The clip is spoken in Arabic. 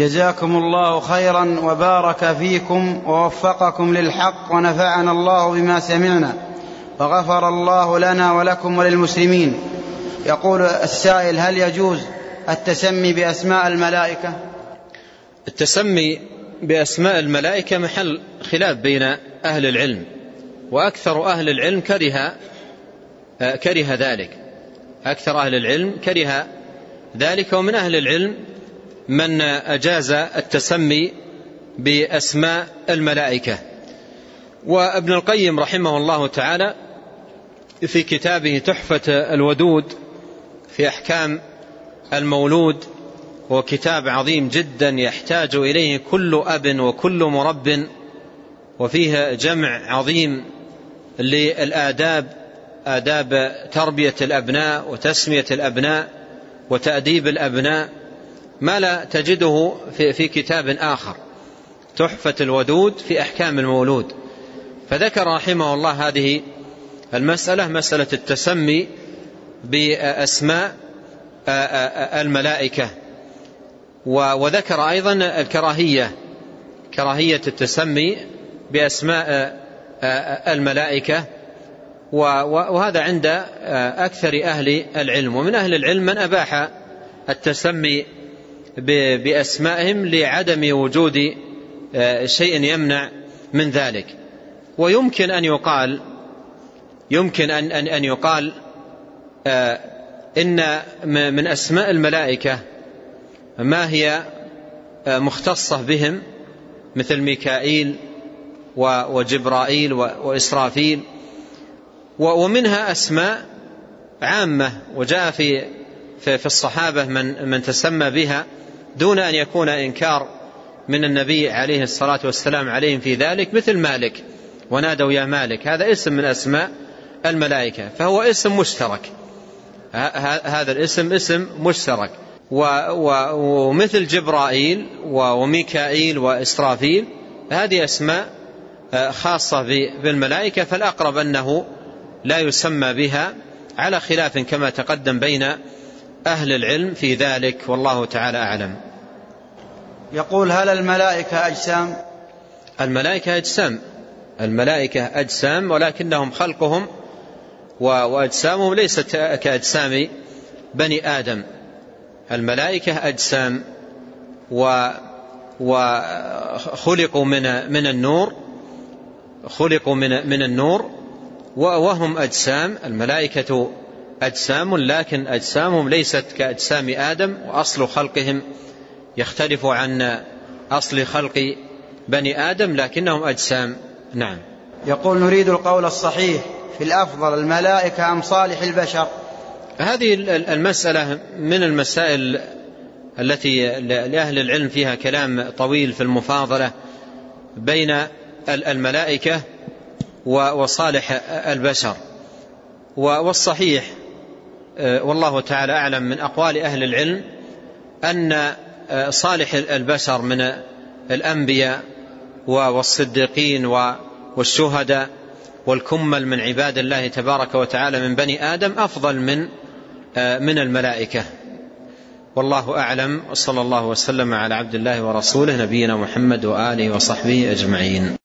جزاكم الله خيرا وبارك فيكم ووفقكم للحق ونفعنا الله بما سمعنا وغفر الله لنا ولكم وللمسلمين. يقول السائل هل يجوز التسمي بأسماء الملائكة؟ التسمي بأسماء الملائكة محل خلاف بين أهل العلم وأكثر أهل العلم كره كره ذلك. أكثر أهل العلم كره ذلك ومن أهل العلم من أجاز التسمي بأسماء الملائكة. وابن القيم رحمه الله تعالى في كتابه تحفة الودود في أحكام المولود هو كتاب عظيم جدا يحتاج إليه كل أب وكل مرب وفيه جمع عظيم للآداب آداب تربية الأبناء وتسمية الأبناء وتأديب الأبناء. ما لا تجده في, في كتاب آخر. تحفة الودود في أحكام المولود. فذكر رحمه الله هذه المسألة مسألة التسمي بأسماء الملائكة. وذكر أيضا الكراهية كراهية التسمي بأسماء الملائكة. وهذا عند أكثر أهل العلم. ومن أهل العلم من أباح التسمي بأسمائهم لعدم وجود شيء يمنع من ذلك. ويمكن أن يقال يمكن أن, أن, أن يقال إن من أسماء الملائكة ما هي مختصة بهم مثل ميكائيل وجبرائيل وإسرافيل. ومنها أسماء عامة وجاء في في الصحابة من من تسمى بها. دون أن يكون إنكار من النبي عليه الصلاة والسلام عليهم في ذلك مثل مالك. ونادوا يا مالك هذا اسم من أسماء الملائكة فهو اسم مشترك. هذا الاسم اسم مشترك. ومثل جبرائيل وميكائيل وإسرافيل هذه أسماء خاصة بالملائكة فالأقرب أنه لا يسمى بها على خلاف كما تقدم بين أهل العلم في ذلك والله تعالى أعلم. يقول هل الملائكة أجسام؟ الملائكة أجسام. الملائكة أجسام ولكنهم خلقهم وأجسامهم ليست كأجسام بني آدم. الملائكة أجسام وخلقوا من من النور. خلقوا من من النور وهم أجسام. الملائكة أجسام لكن أجسامهم ليست كأجسام آدم وأصل خلقهم يختلف عن أصل خلق بني آدم لكنهم أجسام. نعم. يقول نريد القول الصحيح في الأفضل الملائكة أم صالح البشر؟ هذه المسألة من المسائل التي لأهل العلم فيها كلام طويل في المفاضلة بين الملائكة وصالح البشر. والصحيح والله تعالى أعلم من أقوال أهل العلم أن صالح البشر من الأنبياء والصديقين والشهداء والكمل من عباد الله تبارك وتعالى من بني آدم أفضل من من الملائكة. والله أعلم وصلى الله وسلم على عبد الله ورسوله نبينا محمد وآله وصحبه أجمعين.